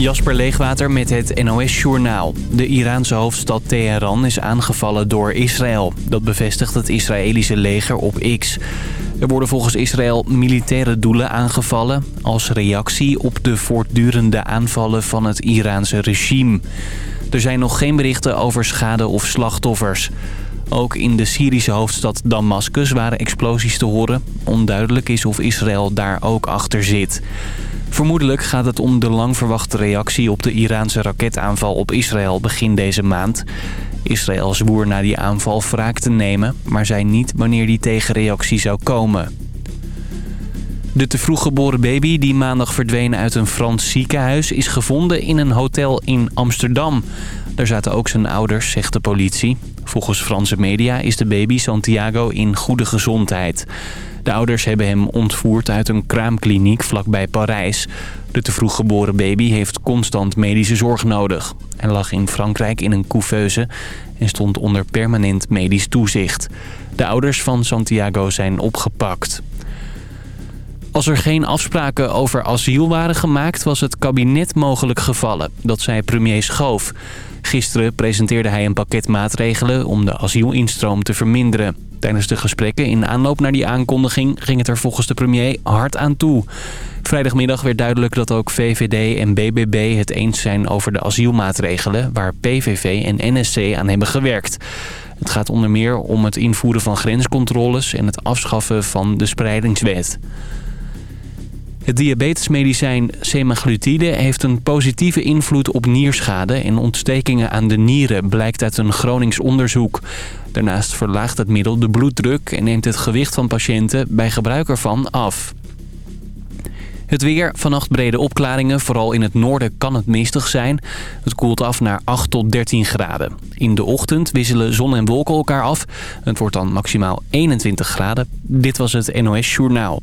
Jasper Leegwater met het NOS-journaal. De Iraanse hoofdstad Teheran is aangevallen door Israël. Dat bevestigt het Israëlische leger op X. Er worden volgens Israël militaire doelen aangevallen... als reactie op de voortdurende aanvallen van het Iraanse regime. Er zijn nog geen berichten over schade of slachtoffers. Ook in de Syrische hoofdstad Damascus waren explosies te horen. Onduidelijk is of Israël daar ook achter zit. Vermoedelijk gaat het om de lang verwachte reactie op de Iraanse raketaanval op Israël begin deze maand. Israël zwoer na die aanval wraak te nemen, maar zei niet wanneer die tegenreactie zou komen. De te vroeg geboren baby die maandag verdween uit een Frans ziekenhuis... is gevonden in een hotel in Amsterdam. Daar zaten ook zijn ouders, zegt de politie. Volgens Franse media is de baby Santiago in goede gezondheid. De ouders hebben hem ontvoerd uit een kraamkliniek vlakbij Parijs. De te vroeg geboren baby heeft constant medische zorg nodig. Hij lag in Frankrijk in een couveuse en stond onder permanent medisch toezicht. De ouders van Santiago zijn opgepakt. Als er geen afspraken over asiel waren gemaakt... was het kabinet mogelijk gevallen. Dat zei premier Schoof. Gisteren presenteerde hij een pakket maatregelen... om de asielinstroom te verminderen. Tijdens de gesprekken in aanloop naar die aankondiging... ging het er volgens de premier hard aan toe. Vrijdagmiddag werd duidelijk dat ook VVD en BBB het eens zijn over de asielmaatregelen... waar PVV en NSC aan hebben gewerkt. Het gaat onder meer om het invoeren van grenscontroles... en het afschaffen van de spreidingswet. Het diabetesmedicijn semaglutide heeft een positieve invloed op nierschade en ontstekingen aan de nieren, blijkt uit een Gronings onderzoek. Daarnaast verlaagt het middel de bloeddruk en neemt het gewicht van patiënten bij gebruik ervan af. Het weer, vannacht brede opklaringen. Vooral in het noorden kan het mistig zijn. Het koelt af naar 8 tot 13 graden. In de ochtend wisselen zon en wolken elkaar af. Het wordt dan maximaal 21 graden. Dit was het NOS Journaal.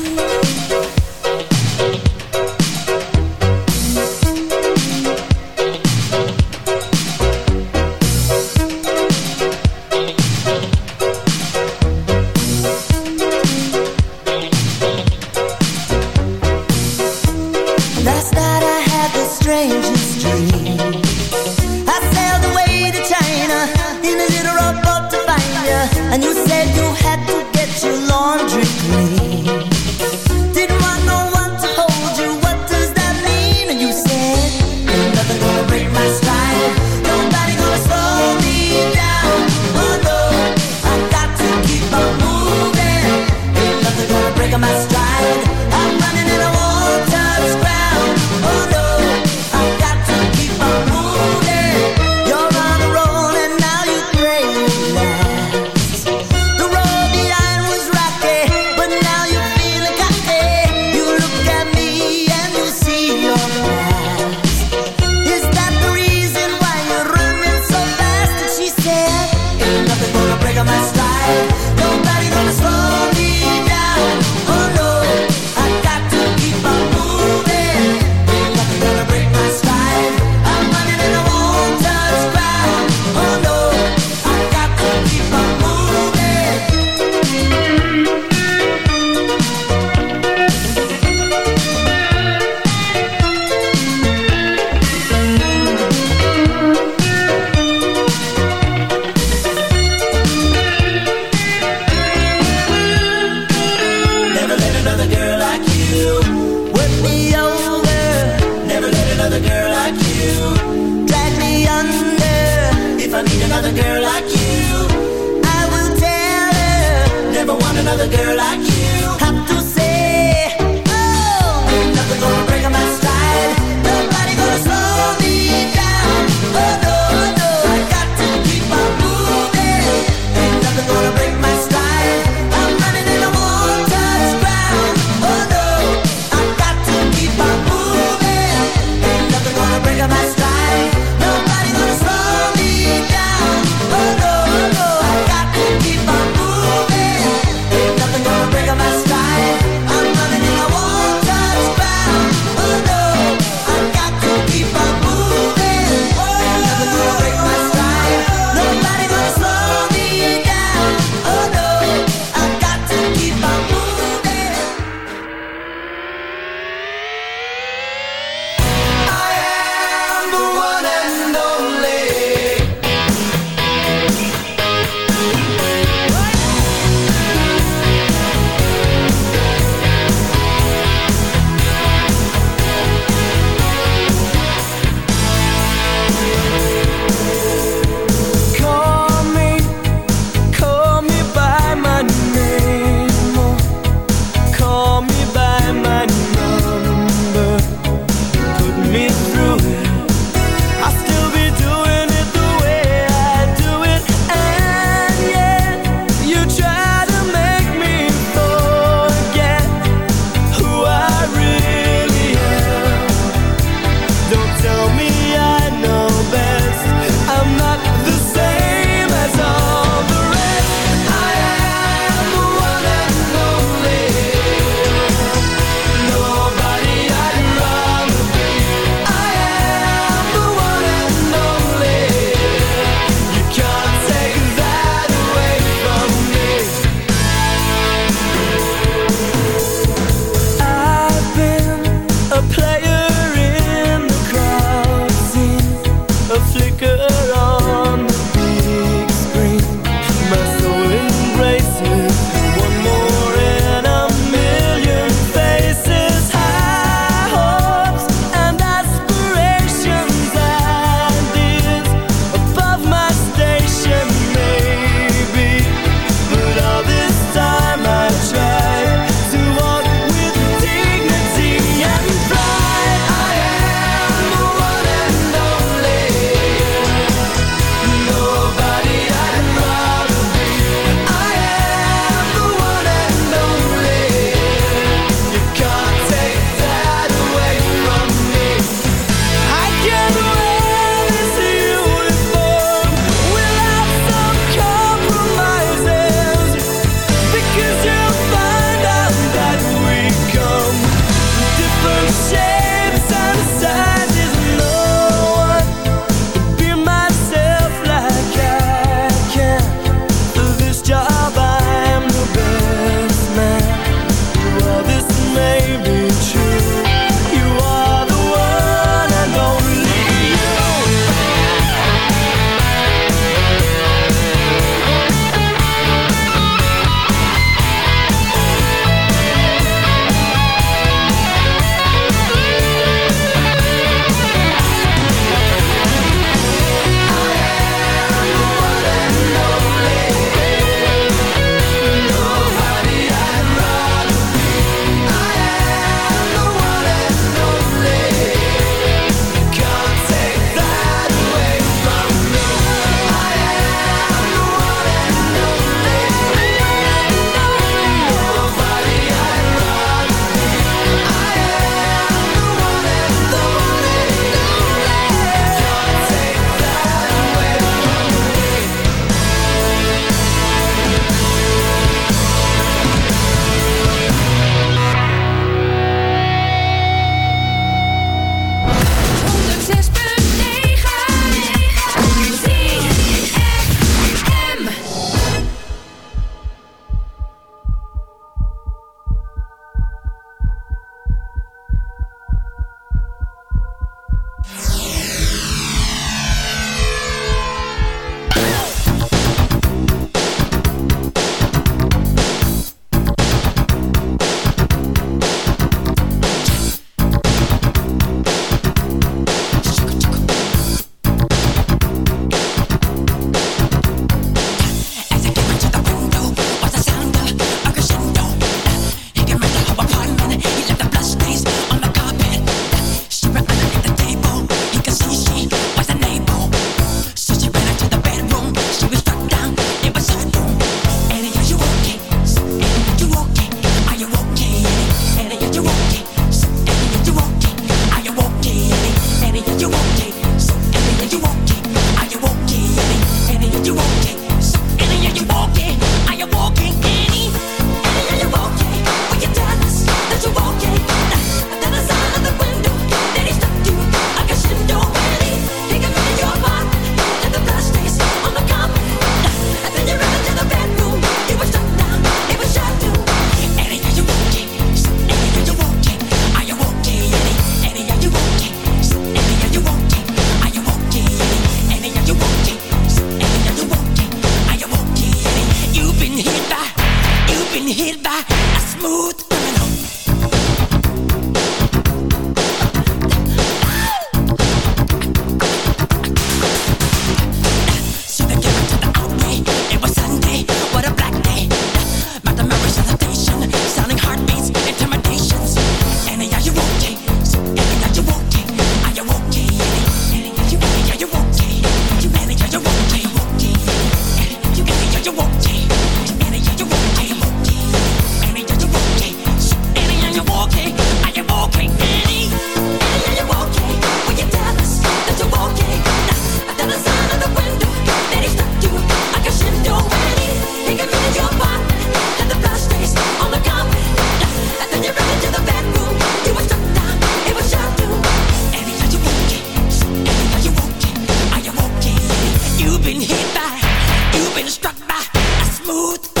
food.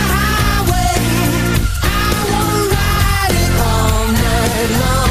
I've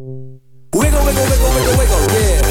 Wiggle, wiggle, wiggle, wiggle, wiggle, yeah.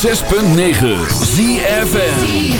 106.9 ZFN